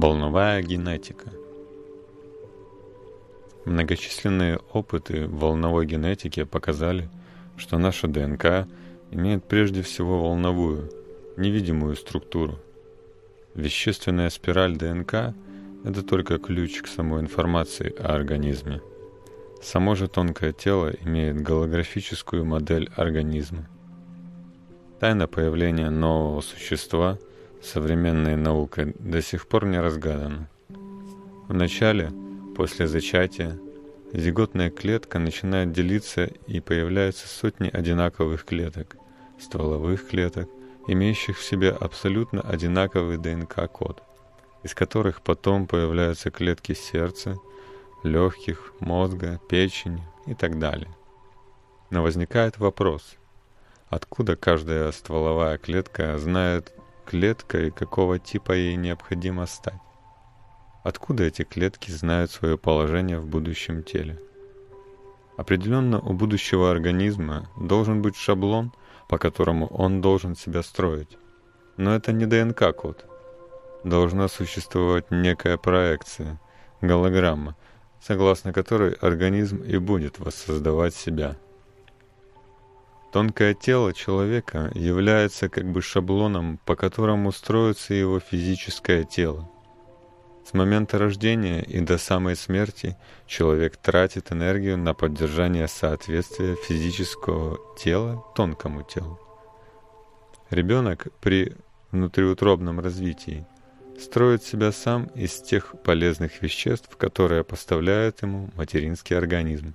Волновая генетика. Многочисленные опыты волновой генетики показали, что наша ДНК имеет прежде всего волновую, невидимую структуру. Вещественная спираль ДНК – это только ключ к самой информации о организме. Само же тонкое тело имеет голографическую модель организма. Тайна появления нового существа – современной наукой до сих пор не разгадано. Вначале, после зачатия, зиготная клетка начинает делиться и появляются сотни одинаковых клеток, стволовых клеток, имеющих в себе абсолютно одинаковый ДНК-код, из которых потом появляются клетки сердца, легких, мозга, печени и так далее. Но возникает вопрос, откуда каждая стволовая клетка знает клетка и какого типа ей необходимо стать. Откуда эти клетки знают свое положение в будущем теле? Определенно у будущего организма должен быть шаблон, по которому он должен себя строить. Но это не ДНК-код. Должна существовать некая проекция, голограмма, согласно которой организм и будет воссоздавать себя. Тонкое тело человека является как бы шаблоном, по которому строится его физическое тело. С момента рождения и до самой смерти человек тратит энергию на поддержание соответствия физического тела тонкому телу. Ребенок при внутриутробном развитии строит себя сам из тех полезных веществ, которые поставляет ему материнский организм.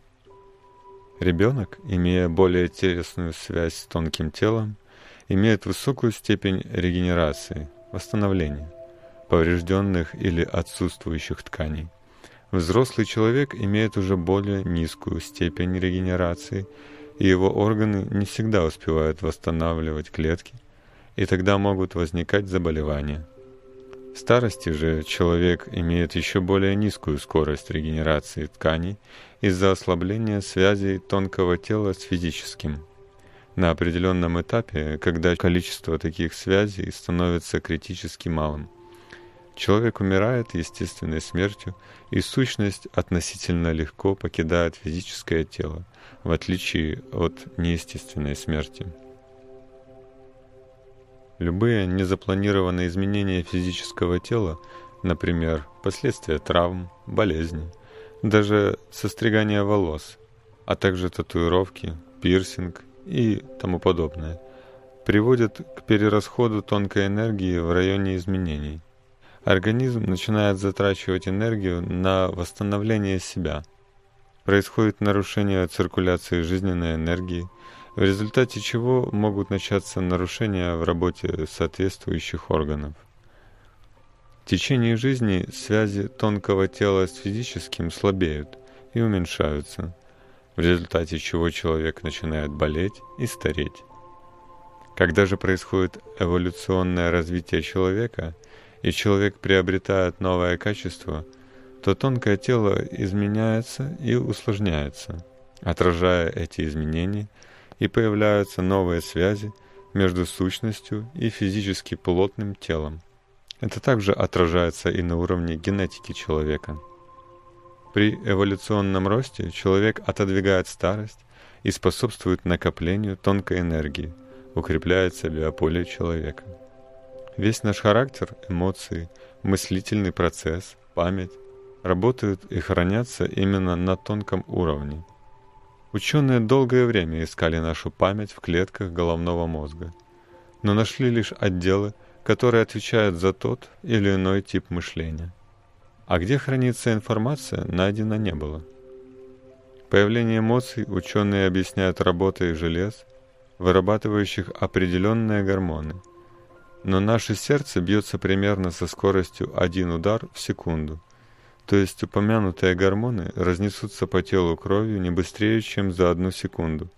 Ребенок, имея более телесную связь с тонким телом, имеет высокую степень регенерации, восстановления поврежденных или отсутствующих тканей. Взрослый человек имеет уже более низкую степень регенерации, и его органы не всегда успевают восстанавливать клетки, и тогда могут возникать заболевания – в старости же человек имеет еще более низкую скорость регенерации тканей из-за ослабления связей тонкого тела с физическим. На определенном этапе, когда количество таких связей становится критически малым, человек умирает естественной смертью, и сущность относительно легко покидает физическое тело, в отличие от неестественной смерти. Любые незапланированные изменения физического тела, например, последствия травм, болезни, даже состригание волос, а также татуировки, пирсинг и тому подобное, приводят к перерасходу тонкой энергии в районе изменений. Организм начинает затрачивать энергию на восстановление себя. Происходит нарушение циркуляции жизненной энергии – в результате чего могут начаться нарушения в работе соответствующих органов. В течение жизни связи тонкого тела с физическим слабеют и уменьшаются, в результате чего человек начинает болеть и стареть. Когда же происходит эволюционное развитие человека, и человек приобретает новое качество, то тонкое тело изменяется и усложняется. Отражая эти изменения – и появляются новые связи между сущностью и физически плотным телом. Это также отражается и на уровне генетики человека. При эволюционном росте человек отодвигает старость и способствует накоплению тонкой энергии, укрепляется биополе человека. Весь наш характер, эмоции, мыслительный процесс, память работают и хранятся именно на тонком уровне – Ученые долгое время искали нашу память в клетках головного мозга, но нашли лишь отделы, которые отвечают за тот или иной тип мышления. А где хранится информация, найдено не было. Появление эмоций ученые объясняют работой желез, вырабатывающих определенные гормоны. Но наше сердце бьется примерно со скоростью один удар в секунду – то есть упомянутые гормоны разнесутся по телу кровью не быстрее, чем за одну секунду.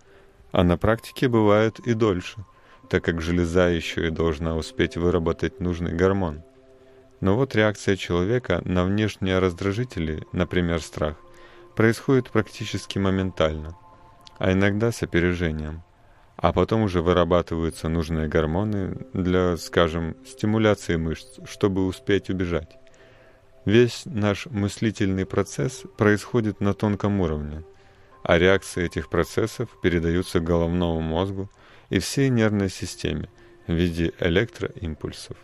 А на практике бывает и дольше, так как железа еще и должна успеть выработать нужный гормон. Но вот реакция человека на внешние раздражители, например, страх, происходит практически моментально, а иногда с опережением. А потом уже вырабатываются нужные гормоны для, скажем, стимуляции мышц, чтобы успеть убежать. Весь наш мыслительный процесс происходит на тонком уровне, а реакции этих процессов передаются головному мозгу и всей нервной системе в виде электроимпульсов.